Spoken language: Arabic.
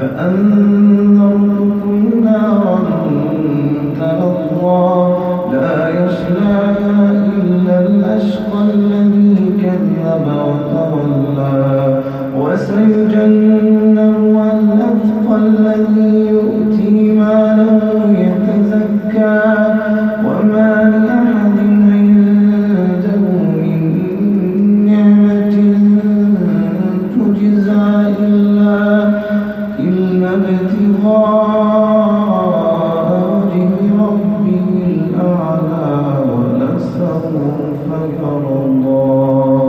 فأما نارا تلظى لا يصلاها إلا الأشقى الذي كذب وتولى. وسيجنبها الأتقى الذي يؤتي ماله يتزكى. وما لأ لقاء وجه ربه